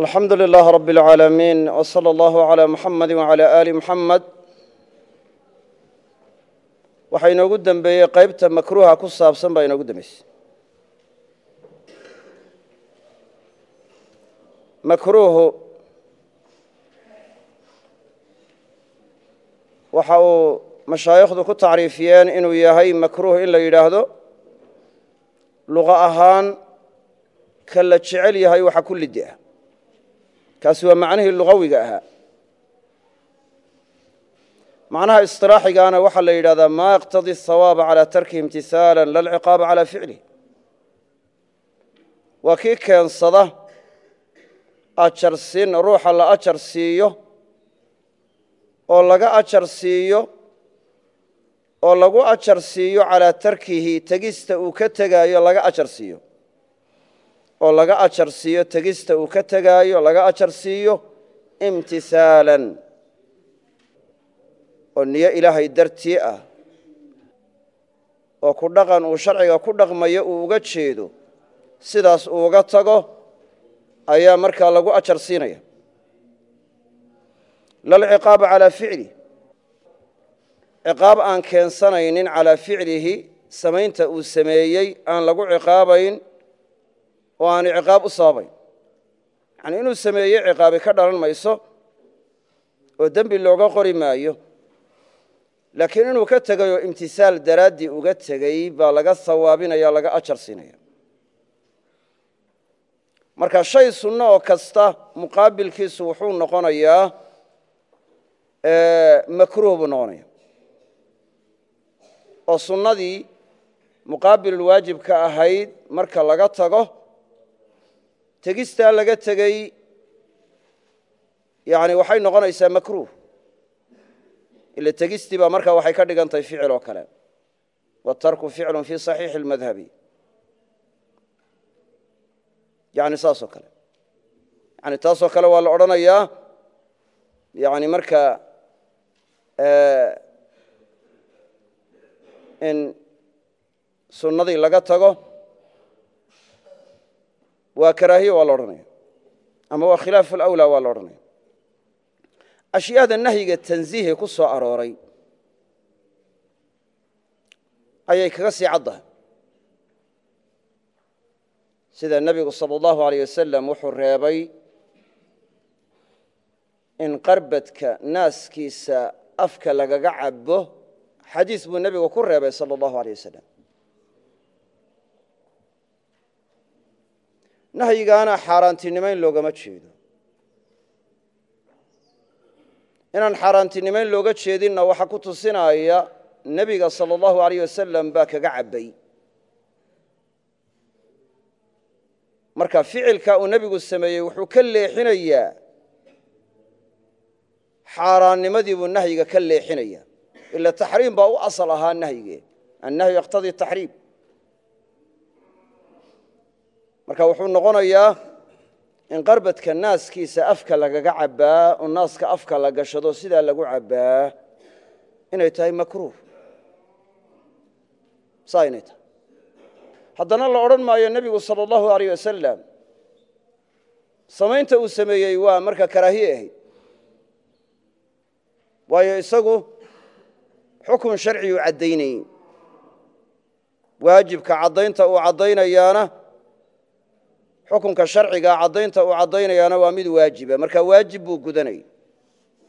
alxamdu lilaah rab اlcaalamiin wslى allahu عalى muxamadi wعalى ali muxamed waxaa inoogu dembeeyey qaybta makruuha ku saabsan baa inoogu dembeysay makruuhu waxa uu mashaayikhdu ku tacriifiyeen inuu yahay makruuh in la yidhaahdo luqa ahaan ka la jecel yahay waxa ku lidi ah kaasi waa macnihii lugawiga ahaa. Macnaha isilaaxigaana waxaa la yidhahdaa ma yaqtadi ahawaaba calaa tarkihi imtihaala lalciqaaba calaa ficlih waa kii keensada ajarsiin ruuxa la ajar siiyo oo laga ajar siiyo oo lagu ajar siiyo calaa tarkihi tegista uu ka tegaayo laga ajar siiyo oo laga ajar siiyo tegista uu ka tegaayo laga ajar siiyo imtisaalan. Oo niyo ilaahay dartii ah. Oo ku dhaqan uu sharciga ku dhaqmayo uu uga jeedo sidaas uu uga tago ayaa markaa lagu ajar siinaya. Lalciqaaba calaa ficlih ciqaab aan keensanaynin calaa ficlihi samaynta uu sameeyey aan lagu ciqaabayn oo aan ciqaab u sababayn yacnii inuu sameeyey ciqaabi ka dhalan mayso oo dembi looga qori maayo. Laakiin inuu ka tegayoo imtisaal daraaddii uga tegey baa laga sawaabinaya laga ajar siinaya. Marka shay sunno oo kasta muqaabilkiisu wuxuu noqonayaa makruuh buu noqonaya oo sunnadii muqaabilulwaajibka ahayd marka laga tago tegistaa laga tegey yani waxay noqonaysaa makruuh. Ila tegistii baa markaa waxay ka dhigan tahay ficil oo kale. Watarku ficlu fi صaxiixi اlmadhabi yani saasoo kale. Yani taasoo kale waa la odhanayaa yani marka in sunnadii laga tago waa karaahiye waa la odhanaya ama waa khilaafu alawlaa waa la odhanaya ashyaada nahyiga tanziihe ku soo arooray ayay kaga sii caddahay sida nebigu salى اllahu aleyh wasalam wuxuu reebay in qarbadka naaskiisa afka lagaga cabo xadiis buu nebigu ku reebay salى اllahu aleyh wasalam nahyigaana xaaraantinimayn loogama jeedo inaan xaaraantinimayn looga jeedinna waxaa ku tusinaya nebiga salى اllahu aleyh wasalam baa kaga cabbay marka ficilka uu nebigu sameeyey wuxuu ka leexinayaa xaaraannimadii buu nahyiga ka leexinaya ila taxriim baa u asal ahaa nahyige annahyu yaqtadii taxriim marka wuxuu noqonayaa in qarbadka naaskiisa afka lagaga cabbaa oo naaska afka la gashado sidaa lagu cabbaa inay tahay makruuh. Saa inay tahay. Haddana la odhan maayo nebigu salى اllahu aleyh wasalam samaynta uu sameeyey waa marka karaahiye ahayd. Waayo isagu xukun sharciyu caddaynayn. Waajibka caddaynta uu caddaynayaana xukunka sharciga caddaynta uu caddaynayaana waa mid waajiba. Marka waajib buu gudanay.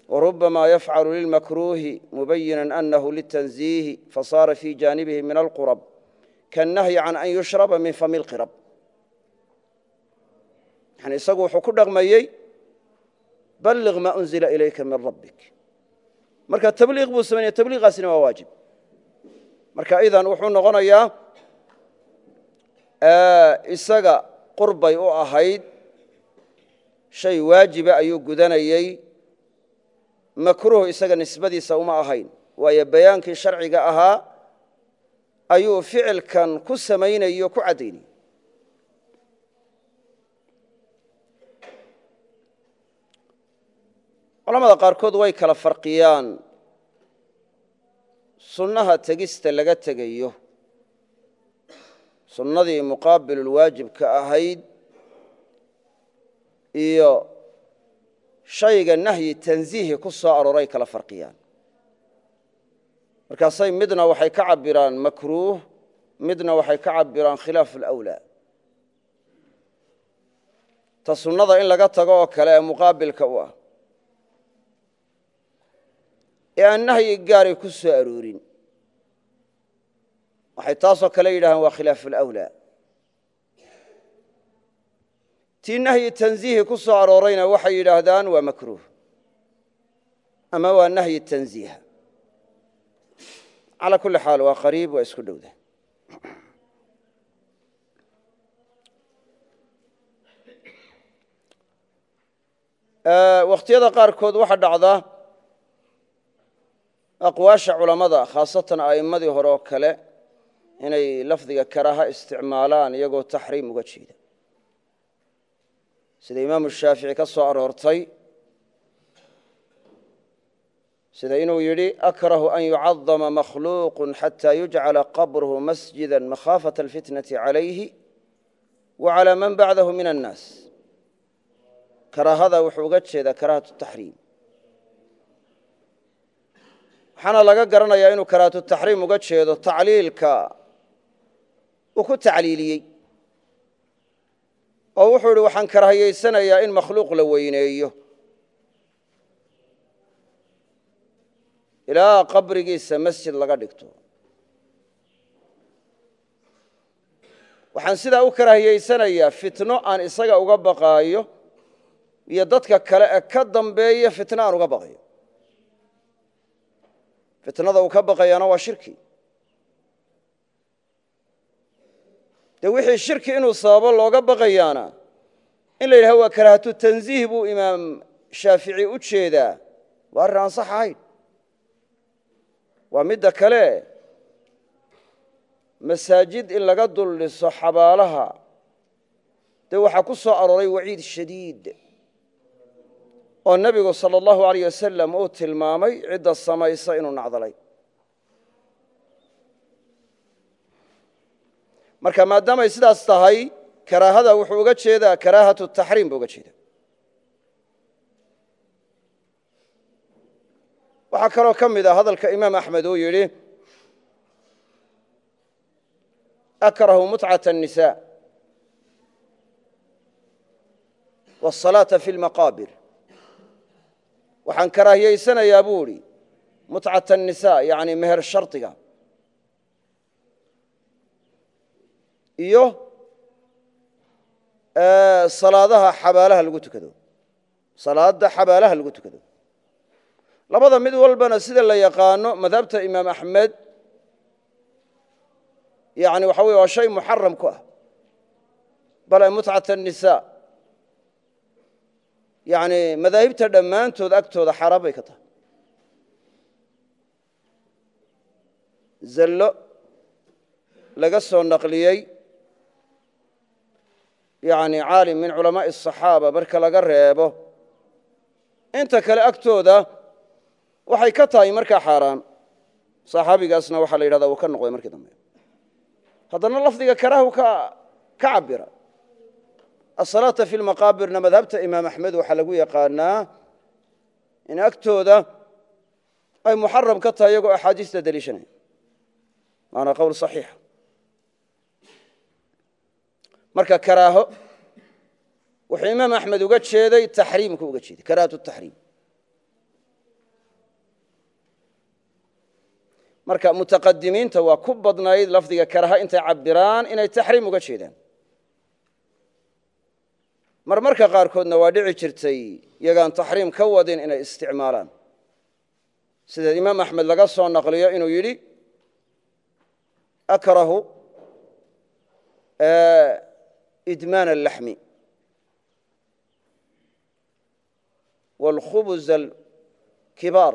Warubama yafcalu lilmakruuhi mubayina anahu litanziihi fasaara fi jaanibihi min alqurab. Kaannahyi can an yushraba min fami lqirab yani isagu wuxuu ku dhaqmayey balliq maa unzila ilayka min rabbik. Marka tabliiq buu samaynaya tabliiqaasina waa waajib. Marka idan wuxuu noqonayaa isaga qurbay u ahayd shay waajiba ayuu gudanayey makruuh isaga nisbadiisa uma ahayn waayo bayaankii sharciga ahaa ayuu ficilkan ku samaynayo ku caddaynay culamada qaarkood way kala farqiyaan. Sunnaha tegista laga tegayo sunnadii muqaabilulwaajibka ahayd iyo shayga nahyi tanziihi ku soo arooray kala farqiyaan. Markaasay midna waxay ka cabiraan makruuh midna waxay ka cabiraan khilaaf alawlaa ta sunnada in laga tago oo kale ee muqaabilka u ah. Ee aan nahyi gaaray ku soo aroorin waxay taasoo kale yidhahdaan waa khilaaf alawlaa. Tii nahyi tanziihi ku soo aroorayna waxay yidhaahdaan waa makruuh ama waa nahyi tanziiha. Calaa kulli xaal waa qariib waa isku dhowda. Wakhtiyada qaarkood waxaa dhacda aqwaasha culammada khaasatan a'immadii hore oo kale inay lafdiga karaaha isticmaalaan iyagoo taxriim uga jeeda. Sida imaamu shaafici ka soo aroortay sida inuu yidhi akrahu an yucadama makhluuqu xata yujcala qabruhu masjida makhaafata alfitnati calayhi wa calaa man bacdahu min annaas. Karaahada wuxuu uga jeedaa karaahatu taxriim. Waxaana laga garanayaa inuu karaahatu taxriim uga jeedo tacliilka uu ku tacliiliyey. Oo wuxuu idhi waxaan karahiyaysanayaa in makhluuq la weyneeyo. Ilaa qabrigiisa masjid laga dhigto. Waxaan sidaa u karahiyaysanayaa fitno aan isaga uga baqaayo iyo dadka kale ee ka dambeeya fitno aan uga baqayo. Fitnada uu ka baqayaana waa shirki dee wixii shirki inuu sababo looga baqayaana. In la yidhaha waa karaahatu tanziih buu imaam shaafici u jeedaa. Waa arrin aan sax ahayn. Waa midda kale. Masaajid in laga dul dhiso xabaalaha. Dee waxaa ku soo arooray waciid shadiid oo nebigu sala allahu alayh wasalam uu tilmaamay cidda samaysa inuu nacdalay marka maadaamay sidaas tahay karaahada wuxuu uga jeedaa karaahatu taxriim buu uga jeeda waxaa kaloo ka mid a hadalka imaam axmed uu yidhi akrahu mutcata الnisa wالsalaaةa fi اlmaqaabir waxaan karaahiyaysanayaa buu idhi mutcata الnisa yani meher shardiga Iyo salaadaha xabaalaha lagu tukado. Salaada xabaalaha lagu tukado. Labada mid walbana sida la yaqaano madhabta imaam axmed yani waxa wey waa shay muxaram ku ah. Bale mutcat الnisa yani madaahibta dhammaantood agtooda xaaraan bay ka tahay. Zallo laga soo naqliyey yani caalim min culamaaءi الصaxaaba marka laga reebo inta kale agtooda waxay ka tahay markaa xaaraan saxaabigaasna waxaa la yidhahda uu ka noqday markii dambe haddana lafdiga karaahu ka cabira asalaata fi lmaqaabirna madhabta imaam axmed waxaa lagu yaqaanaa in agtooda ay muxaram ka tahay iyagoo axaadiista deliishanaya maana qowl صaxiixa marka karaaho wuxuu imaam axmed uga jeeday taxriimku uga jeeday karaahatu taxriim. Marka mutaqadimiinta waa ku badnayd lafdiga karaha intay cabiraan inay taxriim uga jeedaan. Mar marka qaarkoodna waa dhici jirtay iyagaan taxriim ka wadin inay isticmaalaan. Sida imaam axmed laga soo naqliyo inuu yidhi akrahu idmaan اlaxmi wاlkhubuz alkibaar.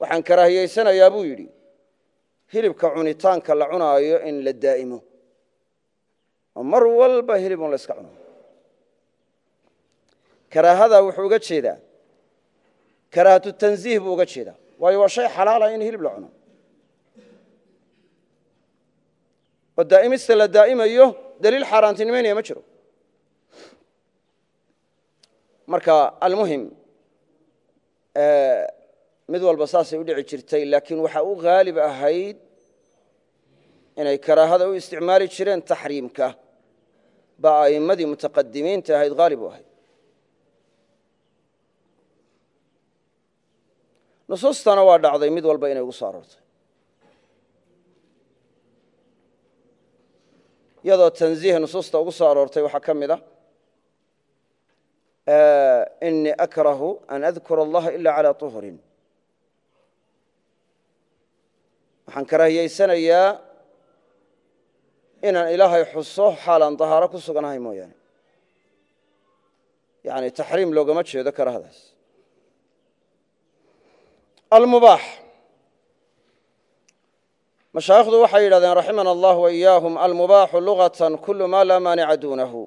Waxaan karaahiyaysanayaa buu yidhi hilibka cunitaanka la cunaayo in la daa'imo. Oo mar walba hilib un la yska cuno. Karaahada wuxuu uga jeedaa. Karaahatu tanziih buu uga jeedaa. Waayo waa shay xalaala in hilib la cuno. Oo daa'imista la daa'imayo daliil xaaraantinimaynaya ma jiro. Marka almuhim mid walba saasay u dhici jirtay laakiin waxa u haalib ahayd inay karaahada u isticmaali jireen taxriimka baa a'immadii mutaqadimiinta ahayd haalib u ahayd. Nusuustana waa dhacday mid walba inay iyadoo tanziih nusuusta ugu soo aroortay waxaa ka mid a inii akrahu an adkura allaha ila calى طuhrin waxaan karahiyaysanayaa inaan ilaahay xuso xaalaan dahaaro ku suganahay mooyaane. Yani taxriim loogama jeedo karahadaas almubaax mashaayikhdu waxay yidhahdeen raximana allah waiyaahum almubaaxu lugatan kulu ma laa maanica duunahu.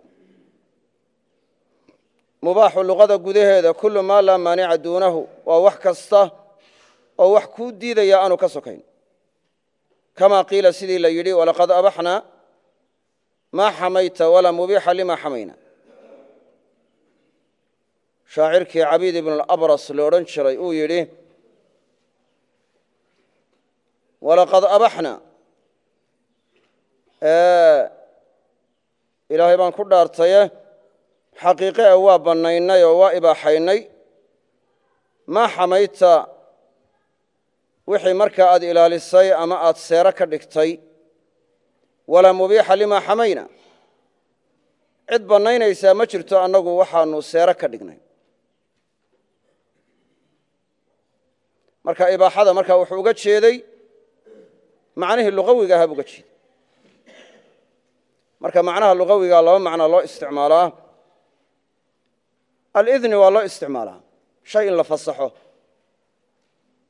Mubaaxu luqada gudaheeda kulu maa laa maanica duunahu waa wax kasta oo wax kuu diidaya aanu ka sokayn. Kama qiila sidii la yidhi walaqad abaxnaa maa xamayta walaa mubiixa lima xamayna. Shaacirkii cabiid ibn alabras lo odhan jiray uu yidhi walaqad abaxnaa ilaahay baan ku dhaartaye xaqiiqe e waa bannaynay oo waa ibaaxaynay maa xamayta wixii markaa aad ilaalisay ama aad seero ka dhigtay walaa mubiixa limaa xamayna cid bannaynaysaa ma jirto annagu waxaanu seero ka dhignay marka ibaaxada markaa wuxuu uga jeeday macnihii luqawiga ahaa bu uga jeeday. Marka macnaha luqawiga laba macno loo isticmaalaa alidni waa loo isticmaalaa shay in la fasaxo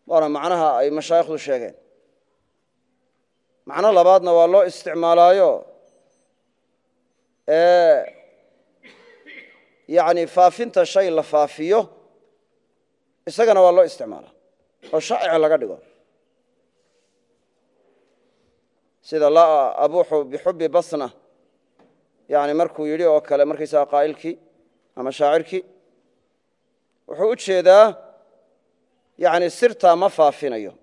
waana macnaha ay mashaayikhdu sheegeen. Macno labaadna waa loo isticmaalaayo yani faafinta shay la faafiyo isagana waa loo isticmaalaa oo shaa'ica laga dhigo sida laa abuuxu bixubi basna yani markuu yidhi oo kale markaysaga qaa'ilkii ama shaacirkii wuxuu u jeedaa yani sirtaa ma faafinayo.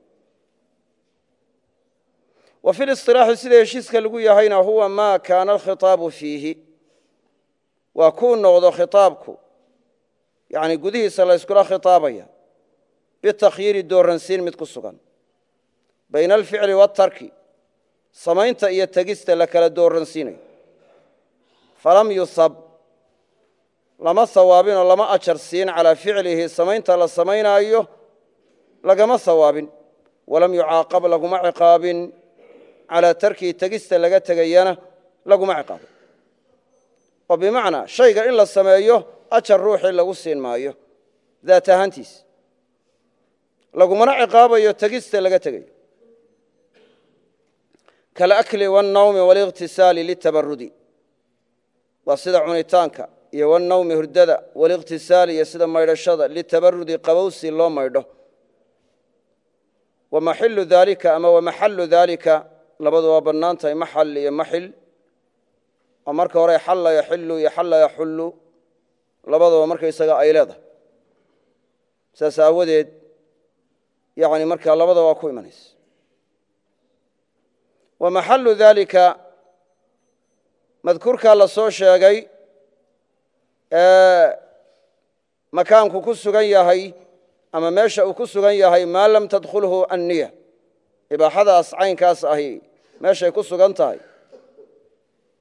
Wa fi lisilaaxi sida heshiiska lagu yahayna huwa ma kaana alkhitaabu fiihi waa kuu noqdo khitaabku yani gudihiisa la yskula khitaabaya bitakhyiiri dooransiin mid ku sugan bayna alficli waatarki samaynta iyo tegista la kala dooransiinayo falam yusab lama sawaabinoo lama ajar siin calaa ficlihi samaynta la samaynaayo lagama sawaabin. Walam yucaaqab laguma ciqaabin. Calaa tarkihi tegista laga tegayana laguma ciqaabin. Oo bimacnaa shayga in la sameeyo ajar ruuxii lagu siin maayo. Daat ahaantiis. Lagumana ciqaabayo tegista laga tegayo kalakli wاnnawmi wاliqtisaali litabarudi waa sida cunitaanka iyo wannawmi hurdada waliqtisaali iyo sida maydhashada litabarudi qabowsi loo maydho. wamaxilu daalika ama wamaxallu daalika labadu waa bannaan tahay maxal iyo maxil oo marka hore xalla yaxilu iyo xalla yaxullu labadaba markaysaga ay leedahay. Saas aawadeed yani markaa labadaba waa ku imanaysa wamaxallu daalika madkuurkaa la soo sheegay makaanku ku sugan yahay ama meesha uu ku sugan yahay maa lam tadkhulhu anniya. Ibaaxadaas caynkaas ahi meeshay ku sugan tahay.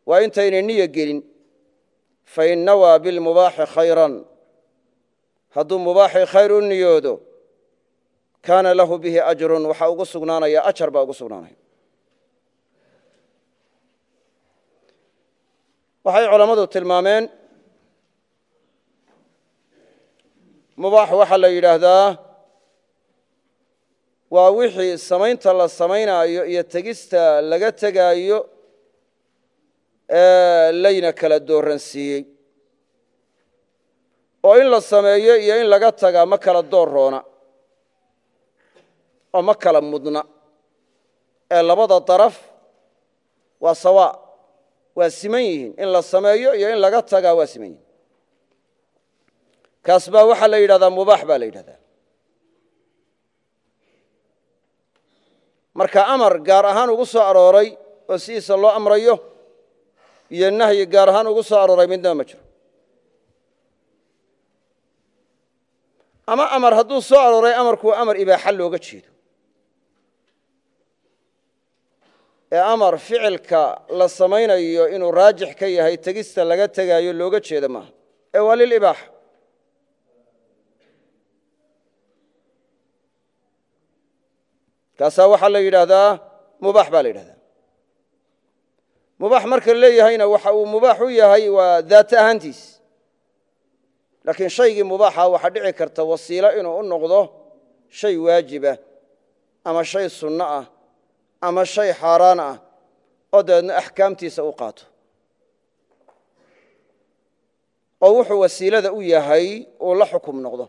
Waa intaynay niya gelin. Fain nawaa bilmubaaxi khayran. Hadduu mubaaxi khayr u niyoodo kaana lahu bihi ajrun waxaa ugu sugnaanaya ajar baa ugu sugnaanaya waxay culammadu tilmaameen mubaax waxaa la yidhaahdaa waa wixii samaynta la samaynaayo iyo tegista laga tegaayo ee layna kala dooransiiyey oo in la sameeyo iyo in laga tagaa ma kala door roona oo ma kala mudna. Ee labada daraf waa sawa waa siman yihiin in la sameeyo iyo in laga tagaa waa siman yihiin kaas baa waxaa la yidhahdaa mubaax baa la yidhahdaa. Marka amar gaar ahaan ugu soo arooray oo sidiisa loo amrayo iyo nahyi gaar ahaan ugu soo arooray midnaba ma jiro. Ama amar hadduu soo arooray amarku waa amar ibaaxa looga jeedo ee amar ficilka la samaynayo inuu raajix ka yahay tegista laga tegaayo looga jeeda maaha ee waa lilibaaxa kaasaa waxaa la yidhaahdaa mubaax baa la yidhahdaa mubaax marka leeyahayna waxa uu mubaax u yahay waa daat ahaantiis. Laakiin shaygii mubaaxa waxaa dhici karta wasiilo inuu u noqdo shay waajibah ama shay sunno ah ama shay xaaraan ah oo dabeedna axkaamtiisa u qaato. Oo wuxuu wasiilada u yahay uu la xukum noqdo.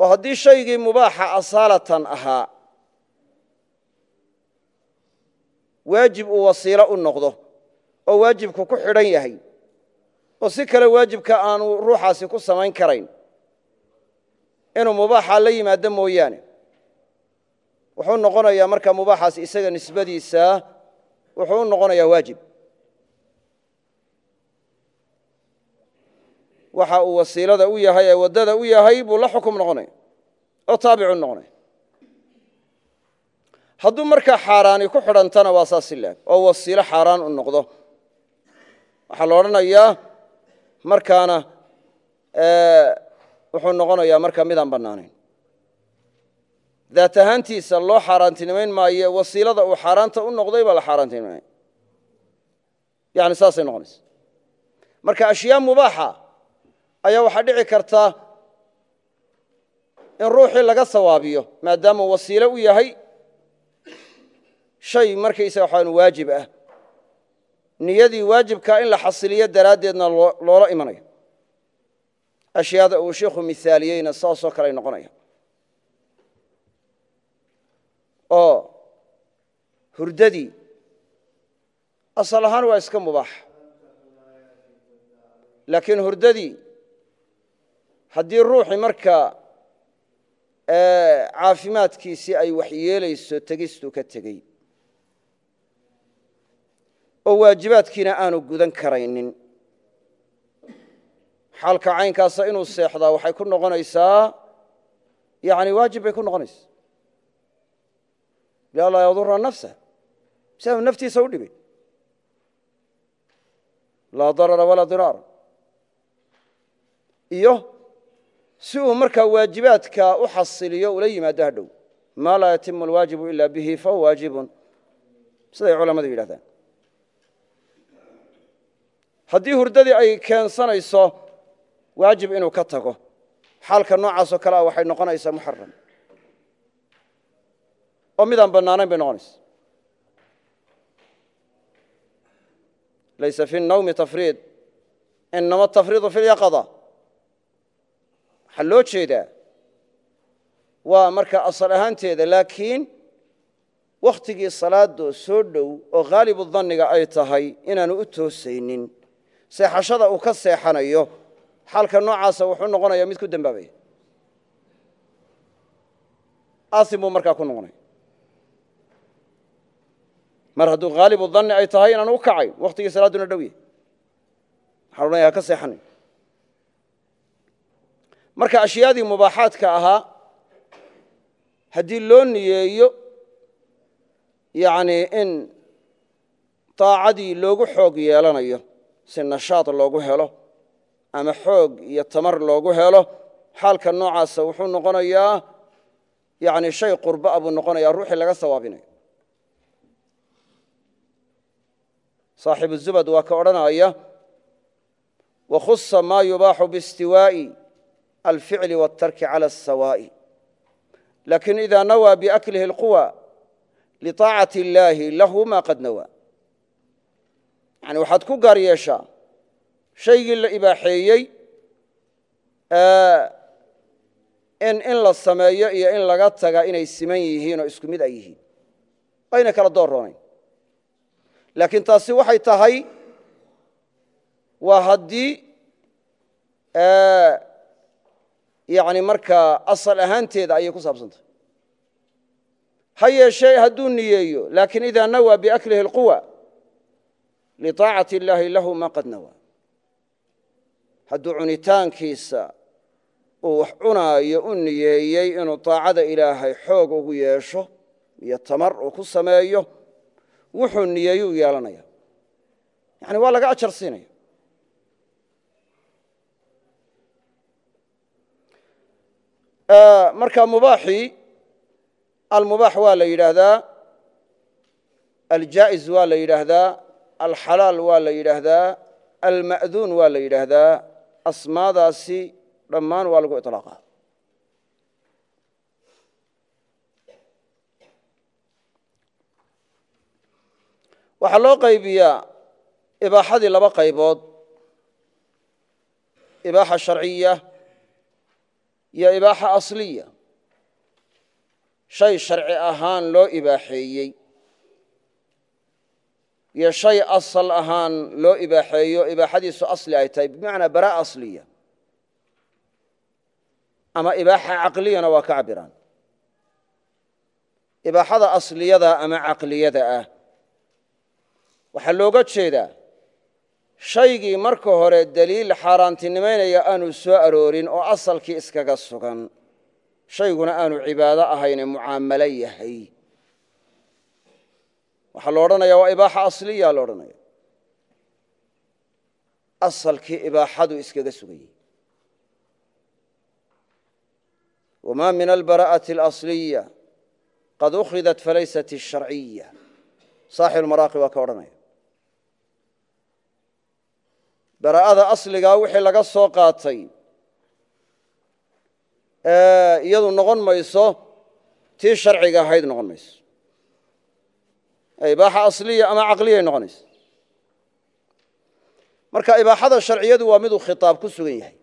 Oo haddii shaygii mubaaxa asaalatan ahaa waajib uu wasiilo u noqdo oo waajibku ku xidhan yahay. Oo si kale waajibka aanu ruuxaasi ku samayn karayn inuu mubaaxa la yimaado mooyaane. Wuxuu noqonayaa markaa mubaaxaasi isaga nisbadiisa wuxuu u noqonayaa waajib. Waxa uu wasiilada u yahay ee waddada u yahay buu la xukum noqonaya oo taabicu noqonaya hadduu markaa xaaraani ku xidhantana waa saas i oo wasiilo xaaraan u noqdo. Waxaa la odhanayaa markaana wuxuu noqonayaa markaa midaan bannaanayn daat ahaantiisa loo xaaraantinimayn maayo wasiilada uu xaaraanta u noqday baa la xaaraantinimaynaya yani saasay noqonaysa. Marka ashyaa mubaaxa ayaa waxaa dhici karta in ruuxii laga sawaabiyo maadaama wasiilo u yahay shay markaysaga waxaan waajib ah. Niyadii waajibkaa in la xasiliyo daraaddeedna loola imanayo ashyaada uu sheikhu mihaaliyeyna saasoo kaley noqonaya oo hurdadii asal ahaan waa iska mubaax. Laakiin hurdadii haddii ruuxii markaa caafimaadkiisii ay waxyeelayso tegistuu ka tegey. Oo waajibaadkiina aanu gudan karaynin xaalka caynkaasa inuu seexdaa waxay ku noqonaysaa yani waajib bay ku noqonaysaa. Lianlaa yadura nafsah si aanu naftiisa u dhibin laa darara walaa diraara. Iyo si uu markaa waajibaadka u xasiliyo ula yimaado hadhow maa laa yatimu alwaajibu ila bihi fahuwa waajibun. Siday culammadu yidhahdaan. Haddii hurdadii ay keensanayso waajib inuu ka tago. Xaalka noocaasoo kale ah waxay noqonaysaa muxaram oo midaan bannaanayn bay noqonaysa. Laysa fi nawmi tafriid. Inama atafriidu fi lyaqada waxaa loo jeedaa waa marka asal ahaanteeda laakiin wakhtigii salaadoo soo dhow oo haalibu danniga ay tahay inaanu u toosaynin. Seexashada uu ka seexanayo xaalka noocaasa wuxuu noqonayaa mid ku dembaabaya aasim buu markaa ku noqonaya mar hadduu haalibu danni ay tahay inaanu u kacayn wakhtigii salaadduna dhow yahy waxaa la odhanaya marka ashyaadii mubaaxaadka ahaa haddii loo niyeeyo yani in daacadii loogu xoog yeelanayo si nashaad loogu helo ama xoog iyo tamar loogu helo xaalka noocaasa wuxuu noqonayaa yani shay qurba'a buu noqonaya ruuxii laga sawaabinayo saaxibu zubad waa ka odhanaya wakhusa ma yubaaxu biistiwaa'i alficli wاtarki calى الsawaa'i lakin ida nawaa biaklihi اlquwa liطaacati اllaahi lahu ma qad nawaa yani waxaad ku gaar yeeshaa shaygii la ibaaxeeyey in in la sameeyo iyo in laga taga inay siman yihiin oo isku mid ay yihiin ayna kala door roonayn laakiin taasi waxay tahay waa haddii yani markaa asal ahaanteeda ayay ku saabsantahay ha yeeshee hadduu niyeeyo laakiin idaa nawaa biaklihi اlquwa liطaacati اllaahi lahu ma qad nawaa hadduu cunitaankiisa uu wax cunaayo u niyeeyey inuu طaacada ilaahay xoog ugu yeesho iyo tamar uu ku sameeyo wuxuu niyeeye u yeelanaya. Yani waa laga ajar siinaya marka mubaaxii almubaax waa la yidhaahdaa aljaa'iz waa la yidhaahdaa alxalaal waa la yidhaahdaa alma'duun waa la yidhaahdaa asmaadaasi dhammaan waa lagu iطlaaqa waxaa loo qaybiyaa ibaaxadii laba qaybood ibaaxa sharciya iyo ibaaxa asliya. Shay sharci ahaan loo ibaaxeeyey iyo shay asal ahaan loo ibaaxeeyo ibaaxadiisu asli ay tahay bimacnaa bara asliya. Ama ibaaxa caqliyana waa ka cabiraan ibaaxada asliyada ama caqliyada ah. Waxaa looga jeedaa shaygii marka hore deliil xaaraantinimaynaya aanu soo aroorin oo asalkii iskaga sugan shayguna aanu cibaado ahayne mucaamalo yahay waxaa lo odhanaya waa ibaaxa asliya lo odhanaya asalkii ibaaxadu iskaga sugayey wma min albara'aةi اlasliya qad ukhidat falaysat الsharciya saaxib maraaqi waa ka odhanaya bara'ada asligaa wixii laga soo qaatay iyadu noqon mayso tii sharciga ahayd noqon mayso ibaaxa asliya ama caqliyay noqonayso. Marka ibaaxada sharciyadu waa miduu khitaab ku sugan yahay.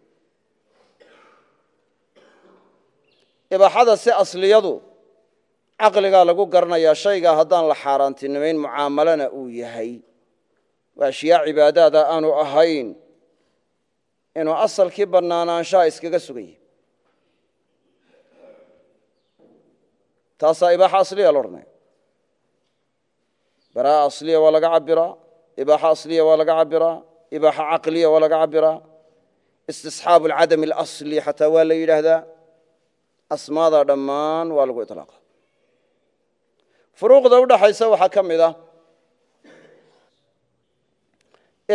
Ibaaxada si asliyadu caqligaa lagu garanayaa shaygaa haddaan la xaaraantinimayn mucaamalana uu yahay. Waa ashyaa cibaadaada aanu ahayn inuu asalkii bannaanaanshaha iskaga sugan yahay. Taasaa ibaaxa asliya la odhanaya baraa'a asliya waa laga cabiraa ibaaxa asliya waa laga cabiraa ibaaxa caqliya waa laga cabiraa istisxaabu alcadami alasli xataa waa la yidhaahdaa asmaada dhammaan waa lagu iطlaaqa furuuqda u dhaxaysa waxaa ka mid ah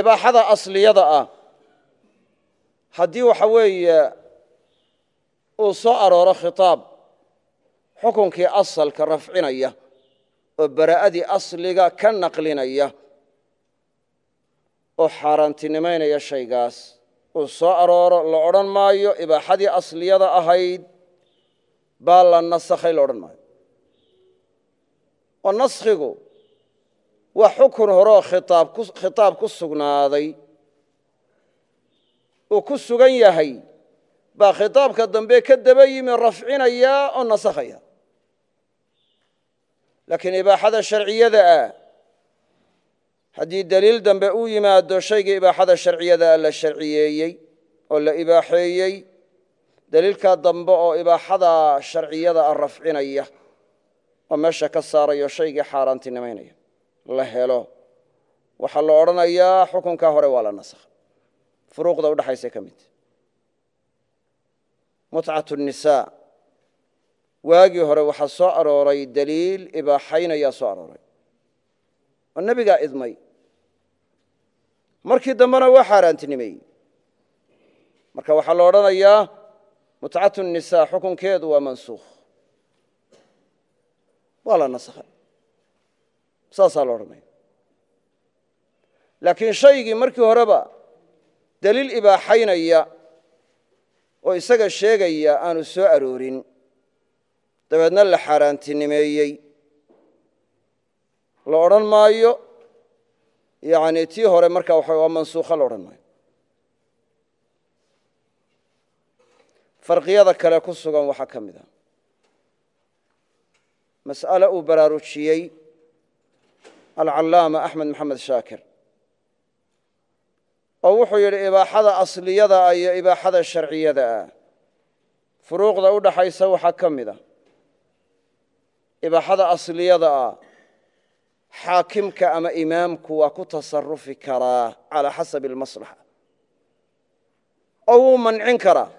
ibaaxada asliyada ah haddii waxa weeye uu soo arooro khitaab xukunkii asalka rafcinaya oo bara'adii asliga ka naqlinaya oo xaaraantinimaynaya shaygaas uu soo arooro la odhan maayo ibaaxadii asliyada ahayd baa la nasakhay la odhan maayo. Oo naskhigu waa xukun horeoo khitaab ku sugnaaday. Uu ku sugan yahay baa khitaabka dambe ka daba yimi rafcinaya oo nasakhaya laakiin ibaaxada sharciyada ah haddii deliil dambe uu yimaado shaygii ibaaxada sharciyada ah la sharciyeeyey oo la ibaaxeeyey deliilkaa dambe oo ibaaxada sharciyada ah rafcinaya oo meesha ka saarayo shaygii xaaraantinimaynaya la helo. Waxaa la odhanayaa xukunkaa hore waa la nasakha furuuqda udhaxaysa ka mid. Mutcat nisaa waagii hore waxaa soo arooray deliil ibaaxaynayaa soo arooray. Oo nebigaa idmay. Markii dambena waa xaaraantinimeeyey marka waxaa la odhanayaa mutcatu nisaa xukunkeedu waa mansuukh. Waa la nasakhay. Saasaa la odhanaya laakiin shaygii markii horeba deliil ibaaxaynaya oo isaga sheegaya aanu soo aroorin dabeedna la xaaraantinimeeyey. La odhan maayo yani tii hore markaa waxa waa mansuukha la odhan maayo. Farqiyada kale ku sugan waxaa ka mid a. Mas'ale uu baraarujiyey alcallaama axmed maxamed shaakir. Oo wuxuu yidhi ibaaxada asliyada iyo ibaaxada sharciyada ah furuuqda u dhaxaysa waxaa ka mid a ibaaxada asliyada ah xaakimka ama imaamku waa ku tasarufi karaa calaa xasabi almaslaxa oo wuu mancin karaa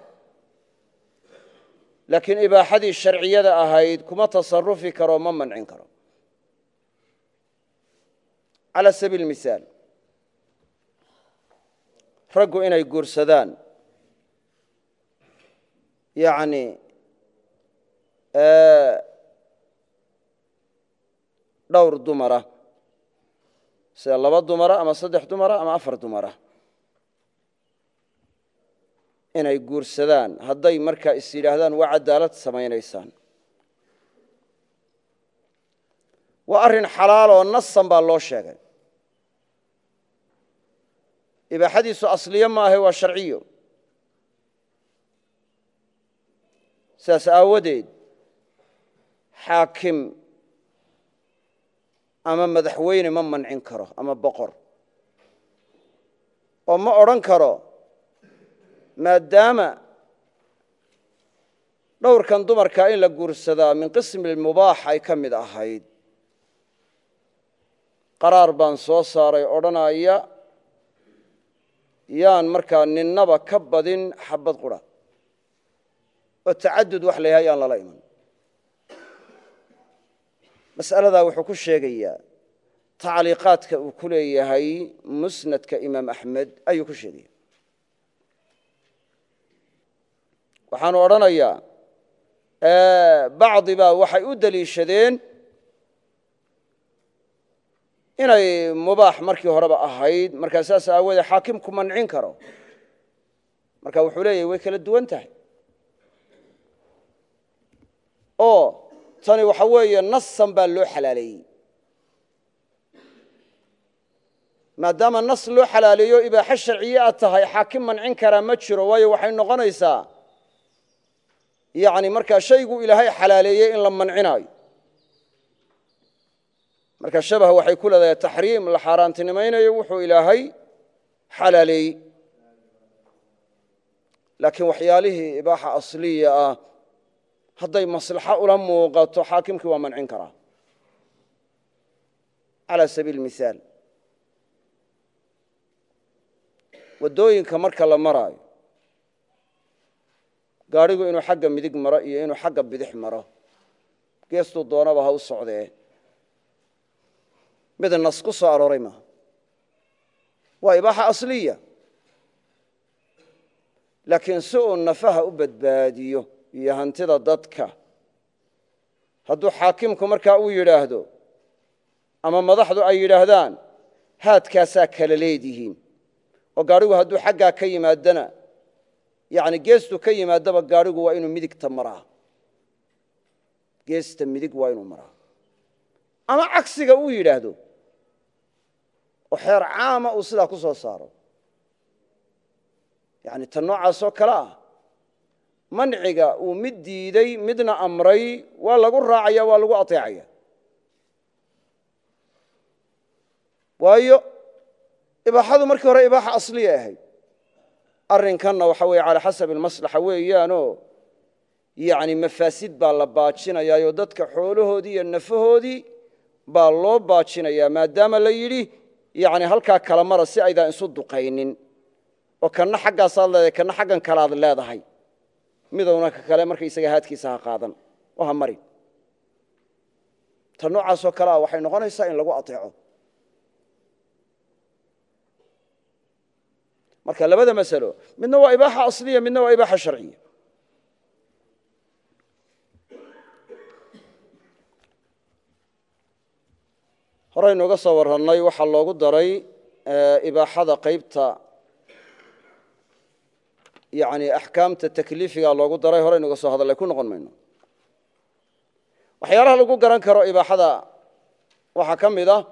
laakiin ibaaxadii sharciyada ahayd kuma tasarufi karo ma mancin karo. Calى sabiil mihaal raggu inay guursadaan. Yani dhowr dumara. Sida laba dumara ama saddex dumara ama afar dumara. Inay guursadaan. Hadday markaa is yidhaahdaan waa cadaalad samaynaysaan. Waa arrin xalaal oo nasan baa loo sheegay. Ibaaxadiisu asliye maahe waa sharciyo. Sidaas aawadeed xaakim ama madaxweyne ma mancin karo ama boqor. Oo ma odhan karo maadaama dhowrkan dumarkaa in la guursadaa min qismi mubaax ay ka mid ahayd. Qaraar baan soo saaray odhanaya yaan markaa ninnaba ka badin xabad qura. Oo tacadud wax la yaan lala iman mas'aladaa wuxuu ku sheegayaa tacliiqaadka uu ku leeyahay musnadka imaam axmed ayuu ku sheegaya waxaanu odhanayaa bacdi baa waxay u deliishadeen inay mubaax markii horeba ahayd markaa saas aawoodee xaakimku mancin karo. Marka wuxuu leeyahy way kala duwan tahay. Oo tani waxa weeye nasan baa loo xalaaleeyey maadaama nas loo xalaaleeyo ibaaxo sharciye aad tahay xaakim mancin karaa ma jiro waayo waxay noqonaysaa yani markaa shaygu ilaahay xalaaleeyey in la mancinaayo marka shabah waxay ku leedahay taxriim la xaaraantinimaynayo wuxuu ilaahay xalaaleeyey. Laakiin waxyaalihii ibaaxa asliya ah hadday maslaxo ula muuqato xaakimkii waa mancin karaa. Calى sabiil mihaal waddooyinka marka la maraayo gaadhigu inuu xagga midig maro iyo inuu xagga bidix maro geestuu doonaba ha u socdee. Mid nas ku soo arooray maaha. Waa ibaaxa asliya. Laakiin si uu nafaha u badbaadiyo iyo hantida dadka. Hadduu xaakimku markaa uu yidhaahdo ama madaxdu ay yidhaahdaan haadkaasaa kala leedihiin. Oo gaadhigu hadduu xaggaa ka yimaadana yani geestu ka yimaadaba gaadhigu waa inuu midigta maraa. Geesta midig waa inuu maraa. Ama cagsiga uu yidhaahdo oo xeer caama uu sidaa ku soo saaro. Yani tan noocaasoo kale ah manciga uu mid diiday midna amray waa lagu raacaya waa lagu ateecaya. Waayo ibaaxadu markii hore ibaaxa asliya ahayd. Arrinkanna waxa weeye calaa xasabi almaslaxa weeyaanoo yani mafaasid baa la baajinayaayoo dadka xoolahoodii iyo nafahoodii baa loo baajinayaa maadaama la yidhi yani halkaa kala mara si aydaan isu duqaynin. Oo kanna xaggaasaad leedahay kanna xaggan kalaad leedahay midowna ka kale markaysaga haadkiisa ha qaadan oo ha marin ta noocaasoo kale ah waxay noqonaysaa in lagu ateeco. Marka labada masalo midna waa ibaaxa asliya midna waa ibaaxa sharciya. Horaynu uga soo warrannay waxaa loogu daray ibaaxada qaybta yani axkaamta takliifiga loogu daray horaynu uga soo hadallay ku noqon mayno. Waxyaalaha lagu garan karo ibaaxada waxaa ka mid ah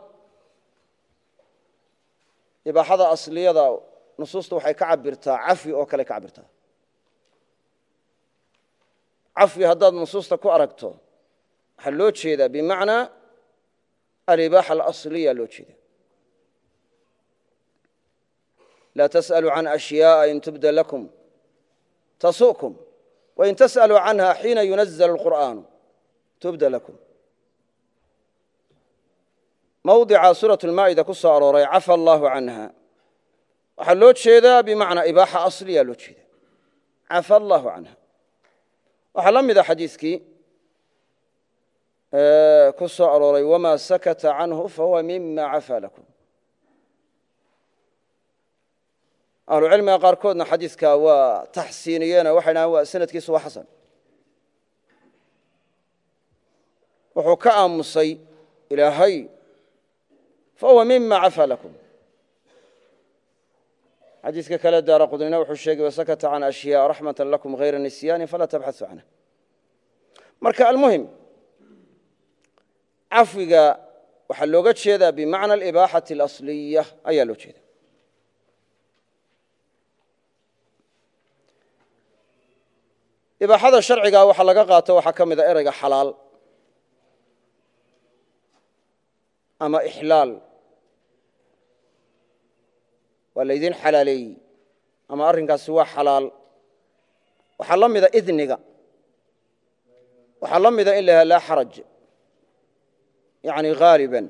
ibaaxada asliyada nusuusta waxay ka cabirtaa cafwi oo kale ka cabirtaa cafwi haddaad nusuusta ku aragto waxaa loo jeedaa bimacnaa alibaaxa alasliya loo jeeda laa tas'aluu can ashyaءa in tubda lakum tasu'kum wain tas'aluu canha xiina yunazl اlqur'aanu tubda lakum mawdica suuraة اlmaa'ida ku soo arooray cafa allahu canha waxaa loo jeedaa bimacnaa ibaaxa asliya loo jeeda cafa allahu canha waxaa la mida xadiiskii ku soo arooray wma sakata canhu fahuwa mima cafaa lakum ahlucilmiga qaarkoodna xadiiska waa taxsiiniyeen waxay dhahaan waa sanadkiisu waa xasan. Wuxuu ka aamusay ilaahay fahuwa mima cafaa lakum. Xadiiska kale daara qudnina wuxuu sheegay wasakata can ashyaa raxmata lakum hayra nisyaani falaa tabxasu canha. Marka almuhim cafwiga waxaa looga jeedaa bimacna alibaaxati alasliya ayaa loo jeeda ibaaxada sharciga waxaa laga qaato waxaa ka mida ereyga xalaal ama ixlaal. Waa laydin xalaaleeyey ama arrinkaasi waa xalaal. Waxaa la mida idniga. Waxaa la mida in la laa xaraj yani haaliban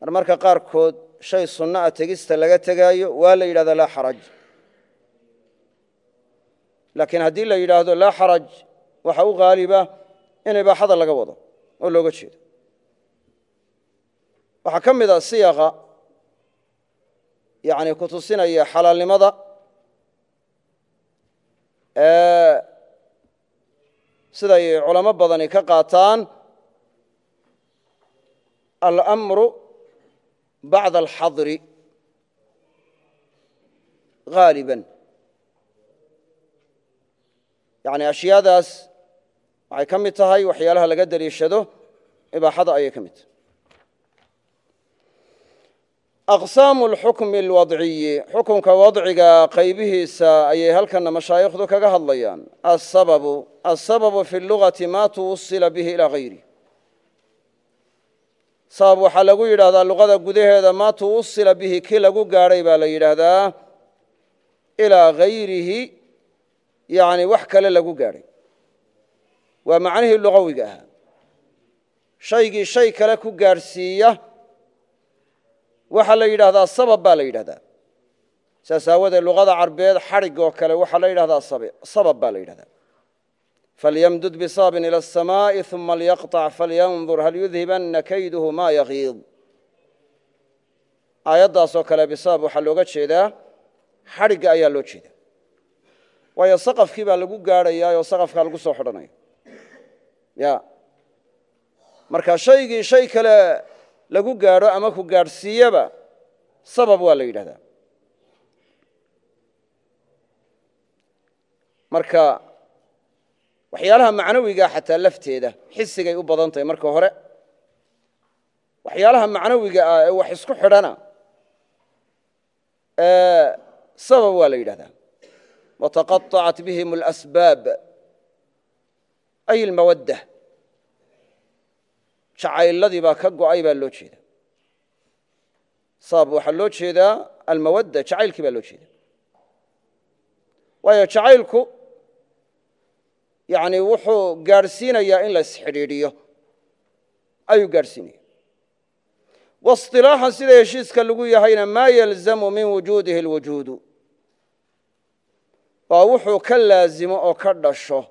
mar marka qaarkood shay sunno a tegista laga tegaayo waa la yidhahdaa laa xaraj laakiin haddii la yidhaahdo laa xaraj waxa u haaliba in ibaaxada laga wado oo looga jeedo. Waxaa ka mid a siyaqa yani ku tusinaya xalaalnimada siday culamo badani ka qaataan almru bacda alxadri haaliban yani ashyaadaas waxay ka mid tahay waxyaalaha laga deliishado ibaaxada ayay ka mid tahay. Aqsaamu alxukmi alwadciyi xukunka wadciga qaybihiisa ayay halkana mashaayikhdu kaga hadlayaan. Asababu asababu fi lugati ma tuwusila bihi ilaa hayri sabab waxaa lagu yidhahdaa luqada gudaheeda maa tuwusila bihi kii lagu gaadhay baa la yidhaahdaa ilaa hayrihi yani wax kale lagu gaadhay waa macnihii luqawiga ahaa. Shaygii shay kale ku gaadhsiiya waxaa la yidhaahdaa sabab baa la yidhahdaa saas aawadee luqada carbeed xadhig oo kale waxaa la yidhahdaa sabab baa la yidhahdaa falyamdud bisababin ila asamaa'i uma lyaqطac falyandur hal yudhibanna kayduhu maa yakiid aayaddaasoo kale bisabab waxaa looga jeedaa xadhigga ayaa loo jeeda waayo saqafkii baa lagu gaadhayaa oo saqafkaa lagu soo xidhanaya ya. Marka shaygii shay kale lagu gaadho ama ku gaadhsiiyaba sabab waa la yidhahdaa. Marka waxyaalaha macnawiga xataa lafteeda xisigay u badan tahay marka hore. Waxyaalaha macnawiga ah ee wax isku xidhana sabab waa la yidhahdaa wataqaطacat bihim اlasbaab ay اlmawadda jacayladii baa ka go'ay baa loo jeeda sabab waxaa loo jeedaa almawadda jacaylkii baa loo jeeda waayo jacaylku yani wuxuu gaadhsiinayaa in la isxidhiidhiyo ayuu gaadhsiinaya wasilaaxan sida heshiiska lagu yahayna maa yalzamu min wujuudihi اlwujuudu waa wuxuu ka laazimo oo ka dhasho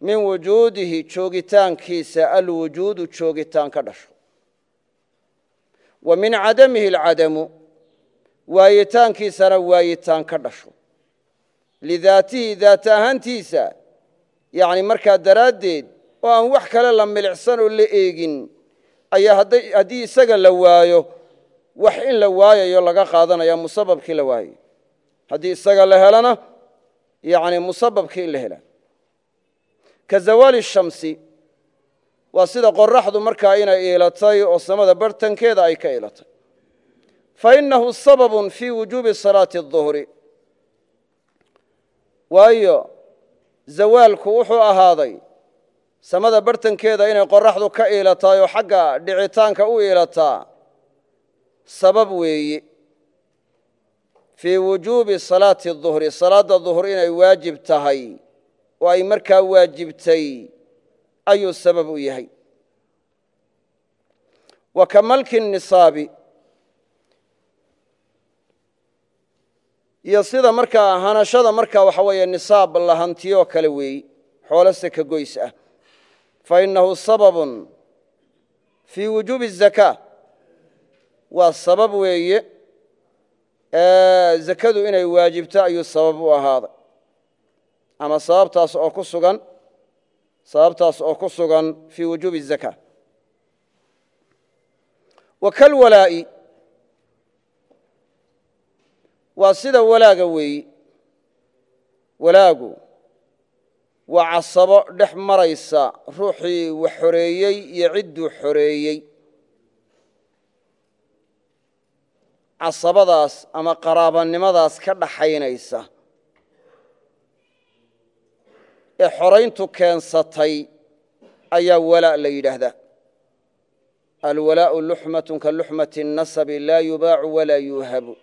min wujuudihi joogitaankiisa alwujuudu joogitaan ka dhasho. Wa min cadamihi alcadamu waayitaankiisana waayitaan ka dhasho. Lidaatihi daat ahaantiisa yani markaa daraaddeed oo aan wax kale la milicsan oo la eegin ayaa haddii isaga la waayo wax in la waayayo laga qaadanaya musababkii la waayayo haddii isaga la helana yani musababkii in la helaan. Ka zawaali shamsi waa sida qoraxdu markaa inay iilatay oo samada bartankeeda ay ka iilatay. Fa innahu sababun fii wujuubi salaati اduhri waayo zawaalku wuxuu ahaaday samada bartankeeda inay qoraxdu ka iilataay oo xagga dhicitaanka u iilataa sabab weeye fii wujuubi salaati duhri salaadda duhur inay waajib tahay oo ay markaa waajibtay ayuu sabab u yahay. Wa ka malki nisaabi iyo sida markaa hanashada markaa waxa weeye nisaab la hantiyoo kale weeyi xoolo seka goys ah. Fa innahu sababun fii wujuubi الzakaa waa sabab weeye zakadu inay waajibto ayuu sabab u ahaaday. Ama sababtaas oo ku sugan sababtaas oo ku sugan fii wujuubi الzakaa wa kalwalaa'i waa sida walaaga weeyi. Walaagu waa casabo dhex maraysa ruuxii wax xoreeyey iyo cidduu xoreeyey casabadaas ama qaraabanimadaas ka dhaxaynaysa ee xorayntu keensatay ayaa walaa la yidhaahdaa alwalaau luxmatun ka luxmati الnasabi laa yubaacu walaa yuuhabu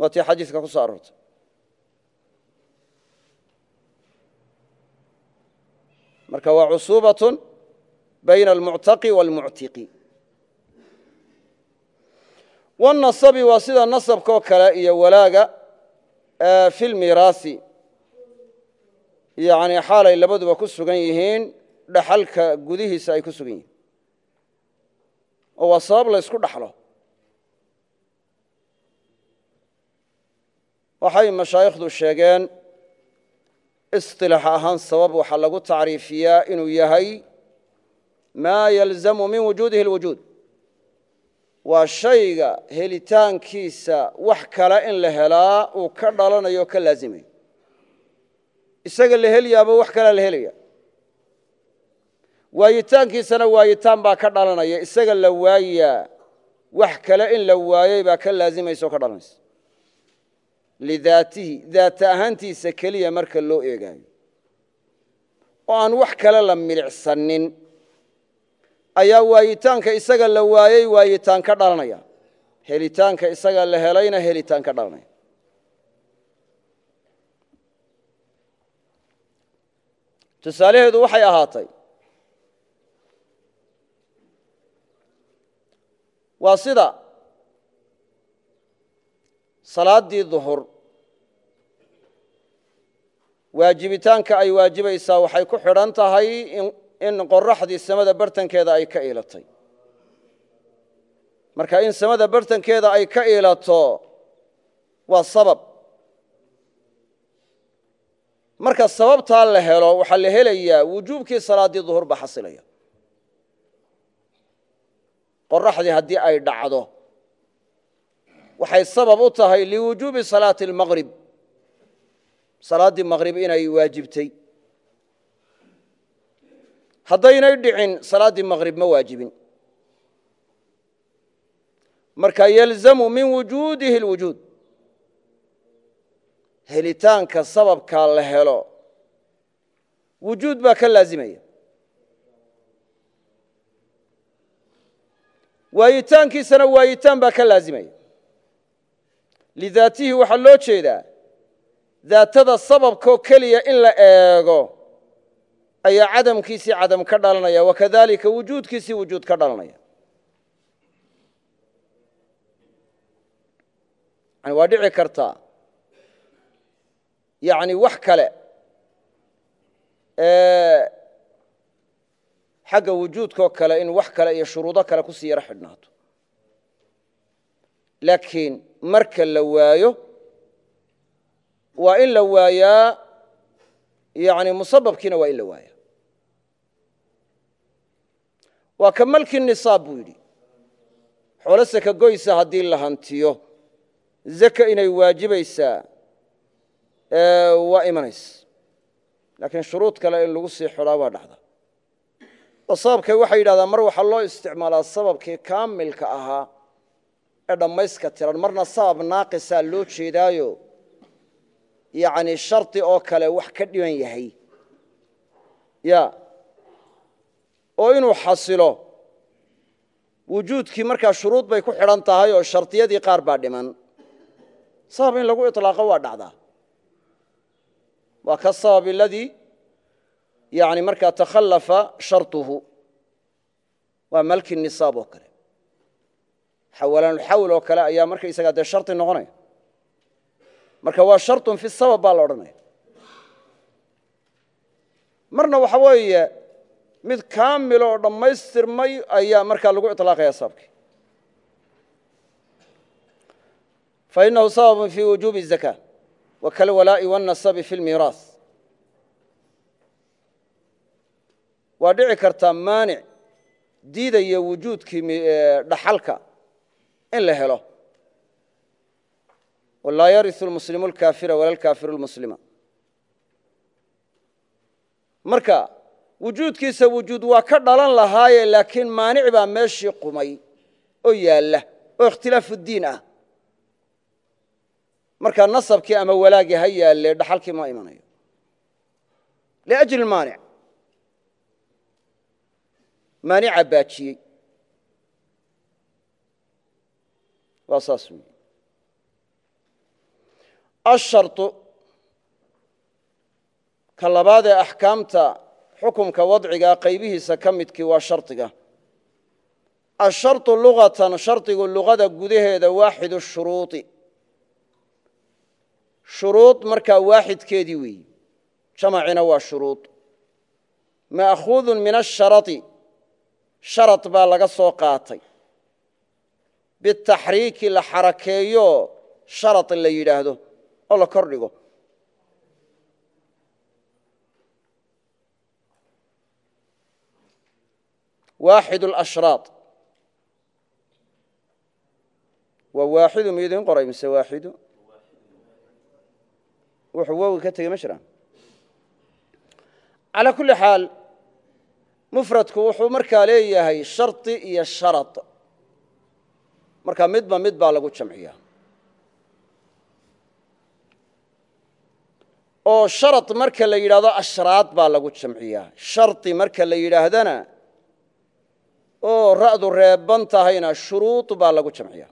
waa tii xadiiska ku soo aroortay marka waa cusuubaة bayna almuctaqi wاlmuctiqi wاnasabi waa sida nasabkaoo kale iyo walaaga في lmiraasi yani xaalay labaduba ku sugan yihiin dhaxalka gudihiisa ay ku sugan yihiin oo waa sabab la ysku dhaxlo waxay mashaayikhdu sheegeen isilaax ahaan sabab waxaa lagu tacriifiyaa inuu yahay maa yalzamu min wujuudihi اlwujuud waa shayga helitaankiisa wax kale in la helaa uu ka dhalanayo o ka laazimayo isaga la helyaaba wax kalea la helaya waayitaankiisana waayitaan baa ka dhalanaya. Isaga la waayaa wax kale in la waayey baa ka laazimaysa oo ka dhalanaysa. Lidaatihi daata ahaantiisa keliya marka loo eegaayo. Oo aan wax kale la milicsanin ayaa waayitaanka isaga la waayey waayitaan ka dhalanaya. Helitaanka isaga la helayna helitaan ka dhalanaya. Tusaalaheedu waxay ahaatay waa sida salaaddii duhur waajibitaanka ay waajibaysaa waxay ku xidhan tahay in qoraxdii samada bartankeeda ay ka iilatay. Marka in samada bartankeeda ay ka iilato waa sabab. Marka sababtaa la helo waxaa la helayaa wujuubkii salaaddii duhur baa xasilaya. Qoraxdii haddii ay dhacdo waxay sabab u tahay liwujuubi salaati اlmaqrib salaaddii maqrib inay waajibtay haddaynay dhicin salaaddii maqrib ma waajibin. Marka yalzamu min wujuudihi اlwujuud helitaanka sababkaa la helo. Wujuud baa ka laazimaya. Waayitaankiisana waayitaan baa ka laazimaya. Lidaatihi waxaa loo jeedaa. Daatada sababkoo keliya in la eego ayaa cadamkiisii cadam ka dhalanaya wakadalika wujuudkiisii wujuud ka dhalanaya. Waa dhici kartaa yani wax kale xagga wujuudkoo kale in wax kale iyo shuruudo kale ku sii yaro xidhnaato. Laakiin marka la waayo waa in la waayaa yani musababkiina waa in la waaya waa ka malki nisaab buu yidhi. Xoolo saka goysa haddii la hantiyo. Zaka inay waajibaysaa waa imanaysa. Laakiin shuruud kale in lagu sii xidhaa waa dhacda. Oo sababkay waxay yidhahdaan mar waxaa loo isticmaalaa sababkii kaamilka ahaa ee dhammayska tiran. Marna sabab naaqisaa loo jeedaayo. Yani shardi oo kale wax ka dhiban yahay. Ya oo inuu xasilo. Wujuudkii markaa shuruud bay ku xidhan tahay oo shardiyadii qaar baa dhiman. Sabab in lagu ilaaqo waa dhacdaa. Waa kasabab aladii yani markaa takhalafa sharطuhu waa malki nisaab oo kale. Xawalanulxawl oo kale ayaa markaysagaa dee shardi noqonaya. Marka waa sharطun fi sabab baa la odhanaya. Marna waxa weeye mid kaamilo oo dhammaystirmay ayaa markaa lagu iطlaaqaya sababkii fainahu sabab fi wujubi الzaka wakalwalaa'i wالnasabi fi اlmiiraaث waa dhici kartaa maanic diidaya wujuudkii dhaxalka in la helo walaa yariثu اlmuslimu اlkaafira wala lkaafiru اlmuslima marka wujuudkiisa wujuud waa ka dhalan lahaaye laakiin maanic baa meeshii qumay oo yaalla oo ikhtilaafu diin ah. Markaa nasabkii ama walaagii ha yaalle dhaxalkii ma imanayo. Liajli maanic maanica baajiyey waa saas weyi asharطu ka labaad ee axkaamta xukumka wadcigaa qaybihiisa ka midkii waa shardiga. Asharطu lugatan shardigu lugada gudaheeda waaxidu shuruuطi shuruud markaa waaxidkeedii weeyi. Jamacina waa shuruud. Ma'khuudu min asharai sharad baa laga soo qaatay. Bitaxriiki la xarakeeyo sharad la yidhaahdo oo la kor waaxid اlashraad waa waaxidu mi idin qoray mise waaxidu wuxuu wowi ka tegey ma jiraan kulli xaal mufradku wuxuu markaa leeyahay shardi iyo sharad markaa midba mid baa lagu jamciyaa oo sharad marka la yidhahdo ashraad baa lagu jamciyaa shardi marka la yidhaahdana oo ra'du reeban tahayna shuruud baa lagu jamciyaa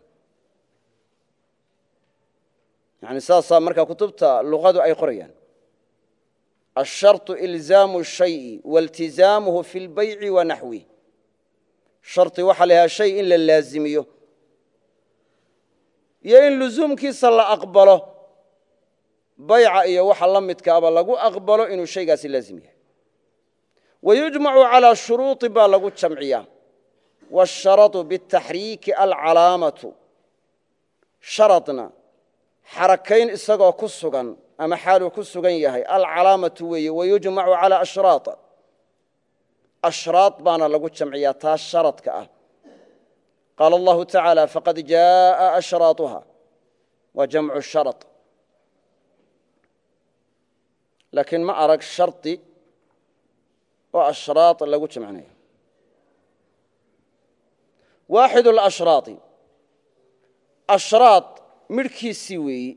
yani saasaa markaa kutubta luqadu ay qorayaan asharطu ilzaamu الshayءi waاltizaamuhu fi اlbayci wa naxwih shardi waxaa la yhaha shay in la laazimiyo iyo in luzuumkiisa la aqbalo bayca iyo waxa la midkaaba lagu aqbalo inuu shaygaasi laazim yahay wayujmacu calىa shuruuطi baa lagu jamciyaa wاsharaطu bitaxriiki alcalaamatu sharadna xarakayn isagoo ku sugan ama xaaluu ku sugan yahay alcalaamatu weeye wayujmacu calى ashraط ashraad baana lagu jamciyaa taa sharadka ah qaala allahu taعaalى faqad jaءa ashraaطuha wa jamcu sharaط laakiin ma arag shardi oo ashraaط lagu jamcinayo waaxid alashraadi ashraad midhkiisii weeyi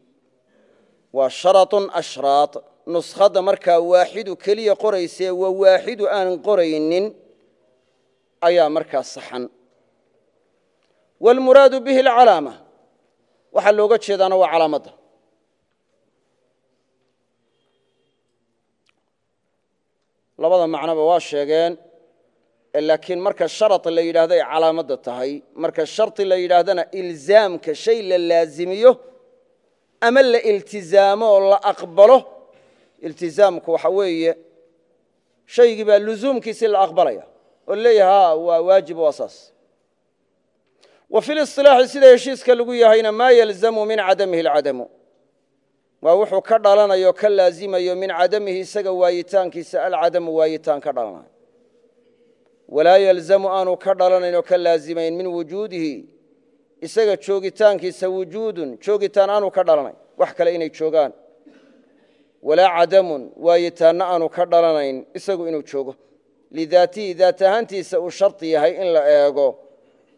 waa sharaطun ashraad nuskhadda markaa waaxidu keliya qoraysee waa waaxidu aanan qoraynin ayaa markaa saxan. Wاlmuraadu bihi alcalaama. Waxaa looga jeedaana waa calaamadda. Labada macnoba waa sheegeen laakiin marka sharaط la yidhahdo ay calaamadda tahay marka shardi la yidhaahdana ilzaamka shay la laazimiyo ama la iltizaamo oo la aqbalo iltizaamku waxa weeye shaygii baa luzuumkiisi la aqbalaya oo leeyaha waa waajib waa saas wa fi lisilaaxi sida heshiiska lagu yahayna maa yalzamu min cadamihi اlcadamu waa wuxuu ka dhalanayo ka laazimayo min cadamihi isaga waayitaankiisa alcadamu waayitaan ka dhalanayo walaa yalzamu aanu ka dhalanayn oo ka laazimayn min wujuudihi isaga joogitaankiisa wujuudun joogitaan aanu ka dhalanayn wax kale inay joogaan. Walaa cadamun waayitaanna aanu ka dhalanayn isagu inuu joogo. Lidaatihi daat ahaantiisa uu shardi yahay in la eego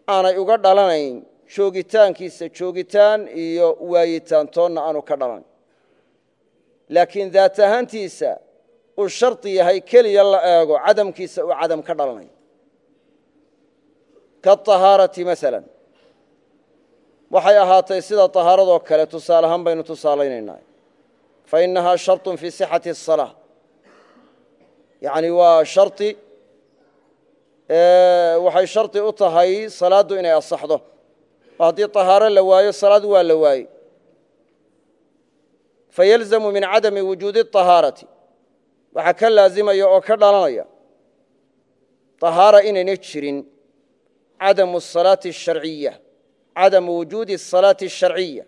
aanay uga dhalanayn joogitaankiisa joogitaan iyo waayitaan toonna aanu ka dhalanayn. Laakiin daat ahaantiisa uu shardi yahay keliya la eego cadamkiisa uu cadam ka dhalanayo kaahaarati maala waxay ahaatay sida طahaaradoo kale tusaale ahaan baynu tusaalaynaynaa fainahaa sharط fii صixaةi الصalaaة yani waa shari waxay shardi u tahay salaaddu inay asaxdo oo haddii طahaaro la waayo salaad waa la waayey fayalzamu min cadami wujuudi الطahaarati waxaa ka laazimaya oo ka dhalanaya طahaara inayna jirin cadamu wujuudi asalaati asharciya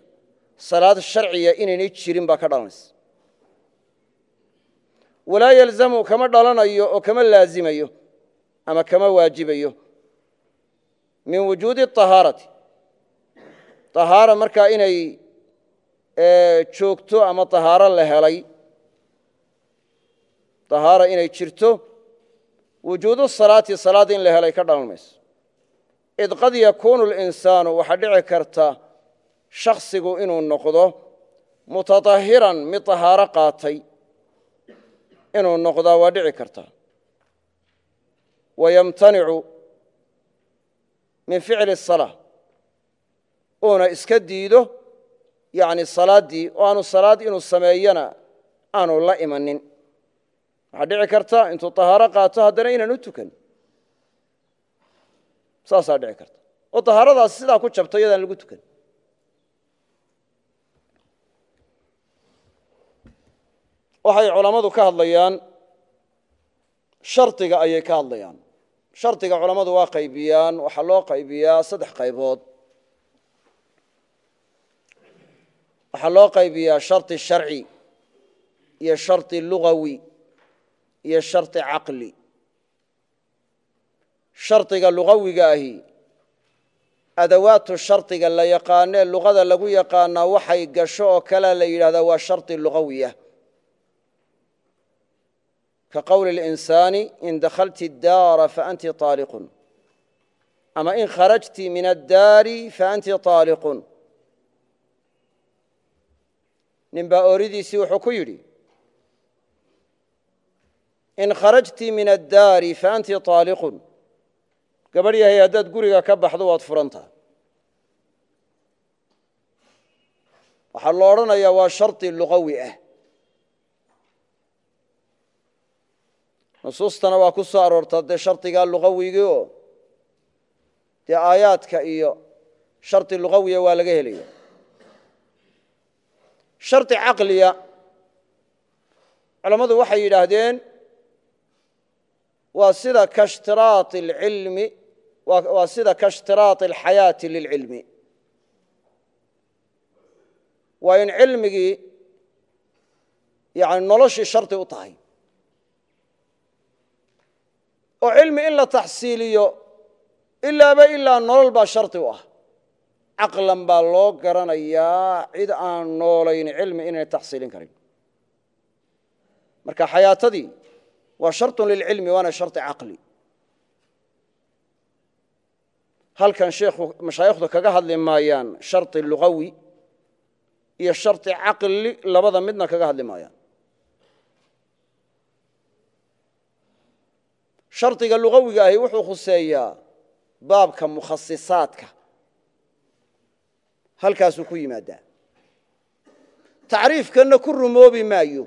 salaad sharciya inaynay jirin baa ka dhalanaysa walaa yalzamu kama dhalanayo oo kama laazimayo ama kama waajibayo min wujuudi ahaarati ahaara markaa inay joogto ama ahaaro la helay ahaara inay jirto wujuudu salaati salaada in la helay ka dhalan mayso id qad yakuunu اlinsaanu waxaa dhici karta shaksigu inuu noqdo mutatahiran mid طahaaro qaatay inuu noqdaa waa dhici kartaa wayamtanicu min ficli الsalaa uuna iska diido yani salaaddii oo aanu salaad inuu sameeyana aanu la imanin waxaa dhici karta intuu طahaaro qaato haddana inaan u tukan saasaa dhici karta. Oo طahaaradaasi sidaa ku jabto iyadaan lagu tukan. Waxay culammadu ka hadlayaan shardiga ayay ka hadlayaan. Shardiga culammadu waa qaybiyaan waxaa loo qaybiyaa saddex qaybood. Waxaa loo qaybiyaa shardi sharci iyo shardi lugawi iyo shardi caqli shardiga lugawiga ahi adawaatu shardiga la yaqaanee luqada lagu yaqaanaa waxay gasho oo kalea la yidhahdaa waa shardi lugawiya ka qowli اlinsaani in dakhalti اdaara faanti طaaliqun ama in kharajti min addaari faanti طaaliqun nin baa ooridiisii wuxuu ku yidhi in kharajti min addaari faanti طaaliqun gabadh yahay haddaad guriga ka baxdo waad furantaha waxaa lo odhanayaa waa shardi lugawi ah. Nusuustana waa ku soo aroortaa dee shardigaa lugawigii oo dee aayaadka iyo shardi lugawiya waa laga helaya shardi caqliya culammadu waxay yidhaahdeen waa sida kashtiraai اlcilmi waa sida kaاshtiraaطi اlxayaati lilcilmi waa in cilmigii yani noloshii shardi u tahay oo cilmi in la taxsiiliyo ilaaba ilaa nolol baa shardi u ah caqlan baa loo garanayaa cid aan noolayn cilmi inaynay taxsiilin karin marka xayaatadii waa sharطun lilcilmi waana shardi caqli Halkan sheekhu mashaayikhdu kaga hadli maayaan shardi lugawi iyo shardi caqli labada midna kaga hadli maayaan. Shardiga lugawiga ahi wuxuu khuseeyaa baabka mukhasisaadka halkaasuu ku yimaadaa. Tacriifkanna ku rumoobi maayo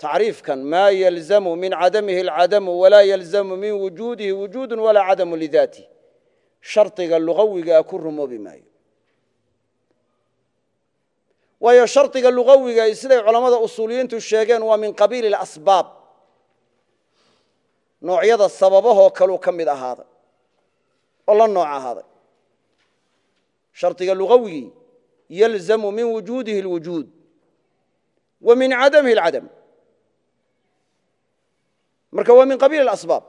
tacriifkan maa yalzamu min cadamihi alcadamu walaa yalzamu min wujuudihi wujuudu walaa cadamu lidaatih shardiga lugawigaa ku rumoobi maayo waayo shardiga lugawiga siday culammada usuuliyiintu sheegeen waa min qabiili اlasbaab noocyada sababahoo kaluu ka mid ahaaday oo la nooc ahaaday shardiga lugawigii yalzamu min wujuudihi اlwujuud wa min cadamihi اlcadam marka waa min qabiili اlasbaab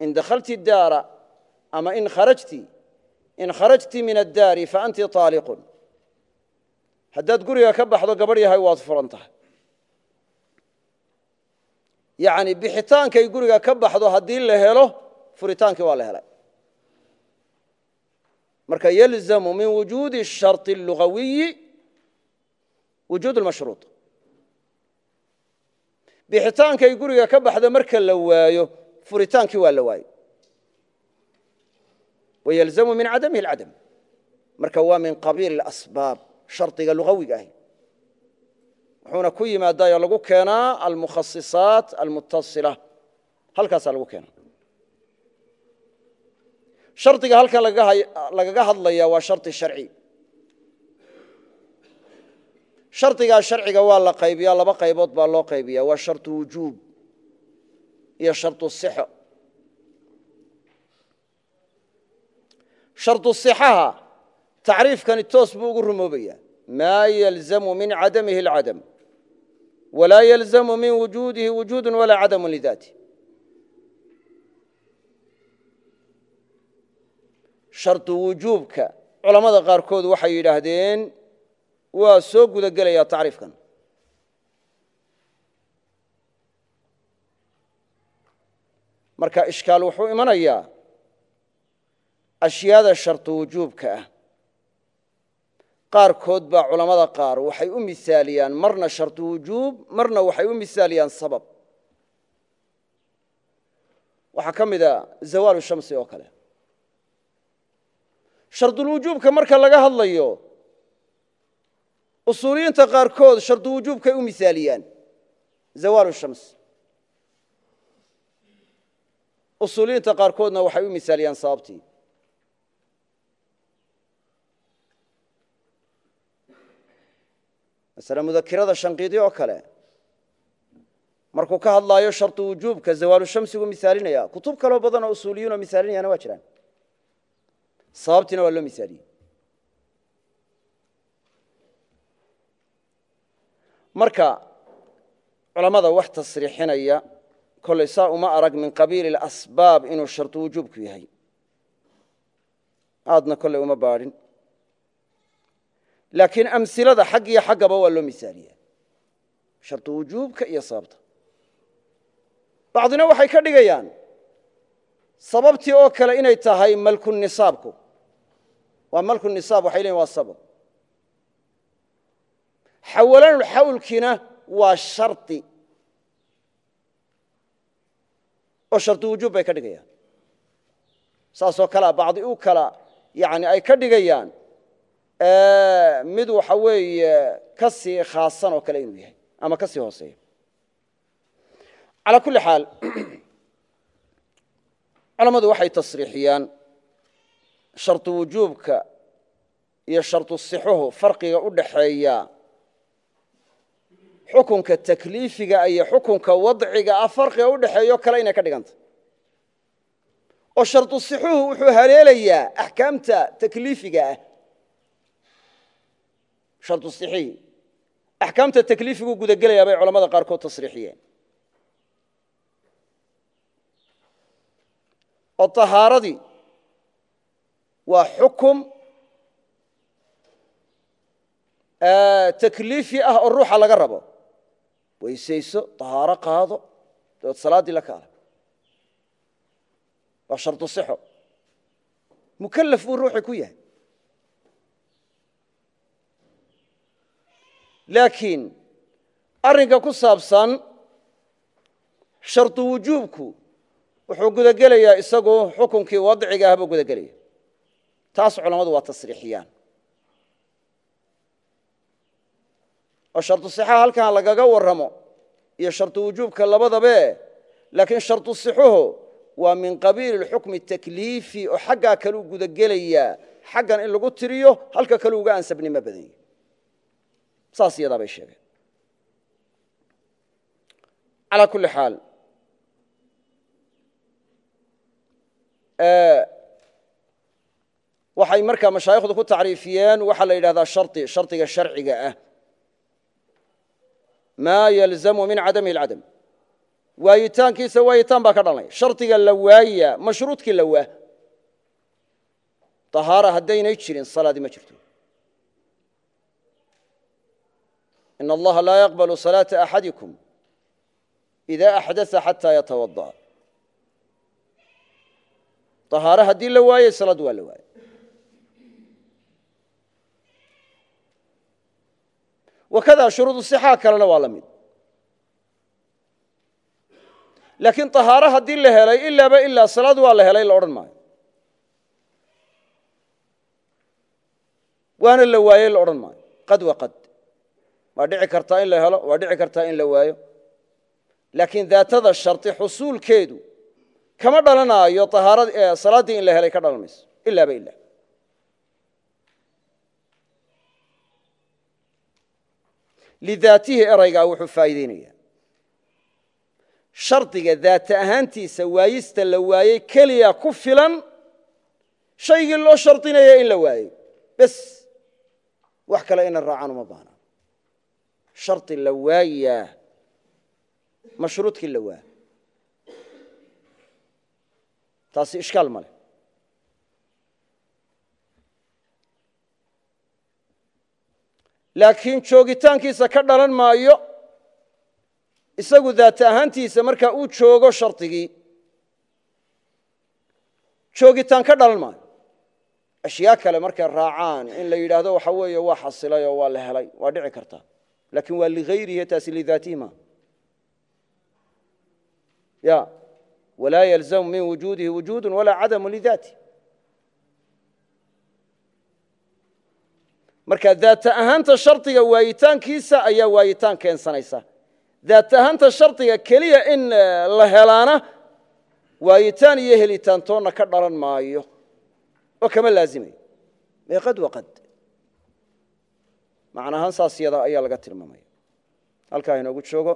in dakhalti daara ama in kharajti in kharajti min addaari faanti طaaliqun haddaad guriga ka baxdo gabadh yahay waad furan tahay yani bixitaankay guriga ka baxdo haddii la helo furitaankii waa la helay marka yalzamu min wujuudi الsharط الlugawiyi wujuud اlmashruuط bixitaankay guriga ka baxdo marka la waayo furitaankii waa la waayo wayalzamu min cadamihi alcadam. Marka waa min qabiili asbaab shardiga lugawiga ahi. Wuxuuna ku yimaadayo lagu keenaa almukhasisaat almutasila halkaasaa lagu keena shardiga halkan lagaga hadlaya waa shardi sharci shardigaa sharciga waa la qaybiyaa laba qaybood baa loo qaybiya waa shardu wujuub iyo shardu sixo. Shardu sixaha tacriifkani toos buu ugu rumoobaya maa yalzamu min cadamihi alcadam. Walaa yalzamu min wujuudihi wujuudu walaa cadamu lidaati. Shardu wujuubka culammada qaarkood waxay yidhaahdeen waa soo guda gelaya tacriifkan. Marka ishkaal wuxuu imanayaa ashyaada shardu wujuubka ah. Qaarkood baa culammada qaar waxay u misaaliyaan marna shardu wujuub marna waxay u misaaliyaan sabab. Waxaa ka mida zawaalu shamsi oo kale. Shardulwujuubka marka laga hadlayo usuuliyiinta qaarkood shardu wujuubkay u misaaliyaan. Zawaalu shams. Usuuliyiinta qaarkoodna waxay u misaaliyaan sababtii. Masale mudakirada shanqiidi oo kale. Markuu ka hadlaayo shardu wujuubka zawaalu shamsigu misaalinaya kutub kaloo badan oo usuuliyiin oo misaalinayana waa jiraan. Sababtiina waa loo misaaliyey marka culammada wax tasriixinaya kollay saa uma arag min qabiili اlasbaab inuu shardu wujuubku yahay. Aadna kollay uma baadhin. Laakiin amsilada xag iyo xaggaba waa loo misaaliya shardu wujuubka iyo sababta. Bacdina waxay ka dhigayaan sababtii oo kale inay tahay malku nisaabku. Waa malku nisaab waxay leeyiin waa sabab xawalanulxawlkiina waa shardi oo shardu wujuub bay ka dhigayaan. saasoo kalea bacdi u kala yani ay ka dhigayaan mid waxa weeye ka sii khaasan oo kale inuu yahay ama ka sii hooseeya calaa kulli xaal culammadu waxay tasriixiyaan shardu wujuubka iyo xukunka takliifiga iyo xukunka wadciga ah farqiga u dhexeeyo kale inay ka dhiganta. Oo shardu sixuhu wuxuu haleelayaa axkaamta takliifiga ah. Shardu sixii axkaamta takliifiguu gudagelayaa bay culamada qaarkood tasriixiyeen. Oo tahaaradii waa xukum takliifi ah oo ruuxa laga rabo weysayso tahaaro qaado dabeed salaaddii la kaala waa shardu sixo. Mukallaf buu ruuxii ku yahay. Laakiin arrinka ku saabsan shardu wujuubku wuxuu gudagelayaa isagu xukunkii wadciga ah buu gudagelaya taas culammadu waa tasriixiyaan oo shardu sixaha halkan lagaga warramo iyo shardu wujuubka labadabe laakiin shardu sixuhu waa min qabiili xukmi takliifi oo xaggaa kaleu gudagelayaa xaggan in lagu tiriyo halka kale uga ansabnimo badanya saas iyadaa bay sheegeen. Calaa kulli xaal waxay markaa mashaayikhdu ku tacriifiyeen waxaa la yidhahdaa shari shardiga sharciga ah maa yalzamu min cadami اlcadam waayitaankiisa waayitaan baa ka dhalanaya. Shardiga la waaya mashruudkii la waa ahaara haddaynay jirin salaadii ma jirto. In allaha laa yaqbalu salaata axadikum ida axdaa xataa yatawadaa ahaaro haddii la waayey salaad waa la waayey wakada shuruud sixaa kalena waa la mid laakiin طahaaro haddii la helay ilaaba ilaa salaad waa la helay la odhan maayo waana la waayey la odhan maayo qad wa qad waa dhici kartaa in la helo waa dhici kartaa in la waayo laakiin daatada sharطi xusuulkeedu kama dhalanaayo salaaddii in la helay ka dhalan lidaatihi eraygaa wuxuu faa'iideynaya shardiga daata ahaantiisa waayista la waayey keliya ku filan shaygii loo shardinaya in la waayey bes wax kale ina raacaan uma baana shardi la waayaa mashruudkii la waa taasi ishkaal ma laakiin joogitaankiisa ka dhalan maayo. Isagu daata ahaantiisa markaa uu joogo shardigii joogitaan ka dhalan maayo. Ashyaa kale markay raacaan in la yidhaahdo waxa weeye waa xasilay oo waa la helay waa dhici karta. Laakiin waa ligayrihi taasi lidaatihi ma. Ya. Walaa yalzamu min wujuudihi wujuudu walaa cadamu lidaati marka daata ahaanta shardiga waayitaankiisa ayaa waayitaan keensanaysa. Daata ahaanta shardiga keliya in la helaana waayitaan iyo helitaan toonna ka dhalan maayo. Oo kama laazimayo ee qad wa qad. Macnahaan saas yada ayaa laga tilmaamaya halkaa inoogu joogo.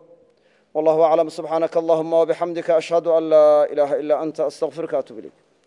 Wallahu aclam. Subxaanaka allahuma wabixamdika ashhadu an laa ilaaha ilaa anta. Astaqfiruka atub ilayk